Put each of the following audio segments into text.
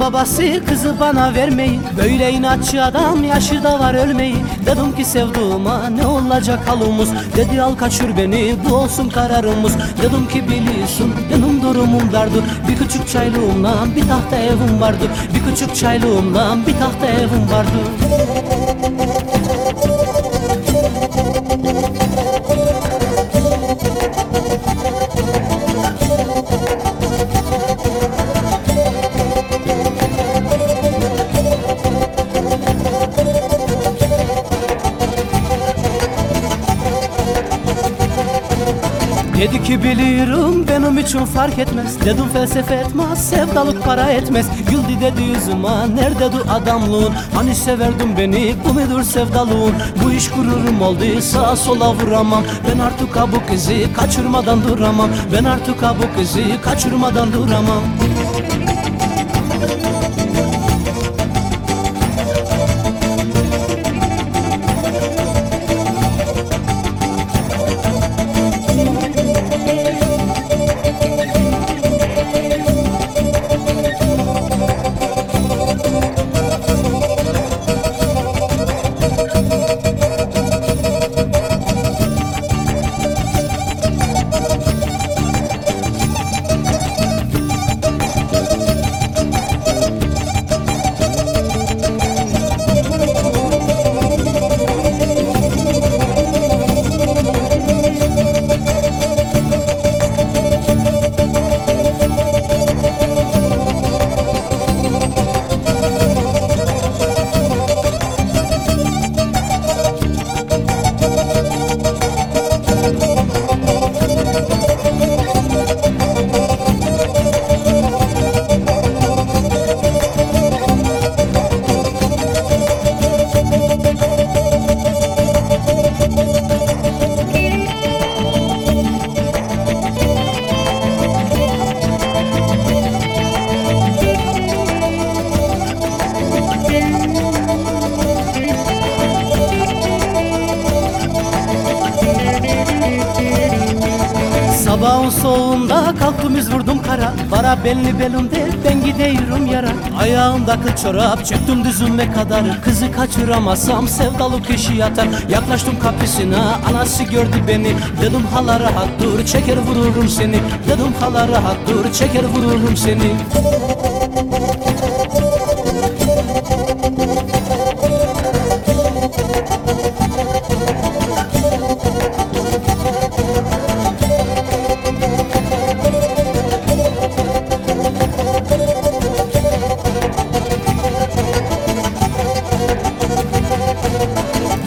babası kızı bana vermeyi Böyle inatçı adam yaşı da var ölmeyi. Dedim ki sevduğuma ne olacak halımız? Dedi al kaçır beni bu olsun kararımız. Dedim ki biliyorsun benim durumum dardır Bir küçük çaylığımla bir tahta evim vardı. Bir küçük çaylığımla bir tahta evim vardı Dedi ki biliyorum benim için fark etmez. Dedim felsefe etmez sevdalık para etmez. Güldü dedi yüzüme nerede du adamlığın? Hani severdin beni bu mudur sevdalığın? Bu iş gururum oldu sağa sola vuramam. Ben artık ha bu kızı kaçırmadan duramam. Ben artık ha bu kızı kaçırmadan duramam Sabahın soğuğunda kalktım yüz vurdum kara. Bara belli belimde ben gidiyorum yara. Ayağımda kıl çorap çıktım düzüme kadar. Kızı kaçıramasam sevdalı kişi yatar. Yaklaştım kapısına anası gördü beni. Dedim hala rahat dur çeker vururum seni. Dedim hala rahat dur çeker vururum seni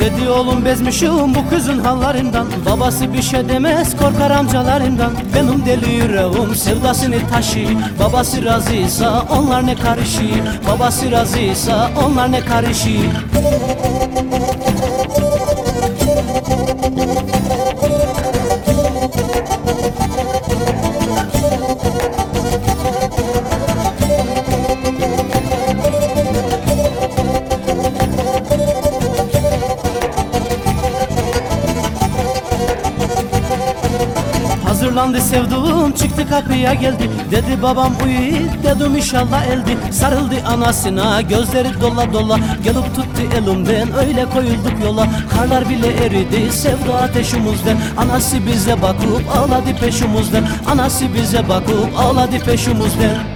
Dedi oğlum bezmişim bu kızın hallarından. Babası bir şey demez korkar amcalarından. Benim deli yüreğim sevdasını taşı Babası razıysa onlar ne karışır? Babası razıysa onlar ne karışır Hazırlandı sevduğum çıktı kapıya geldi. Dedi babam uyu dedim inşallah eldi. Sarıldı anasına gözleri dola dola. Gelip tuttu elimden öyle koyulduk yola. Karlar bile eridi sevda ateşimizden Anası bize bakıp ağladı peşimizden Anası bize bakıp ağladı peşimizden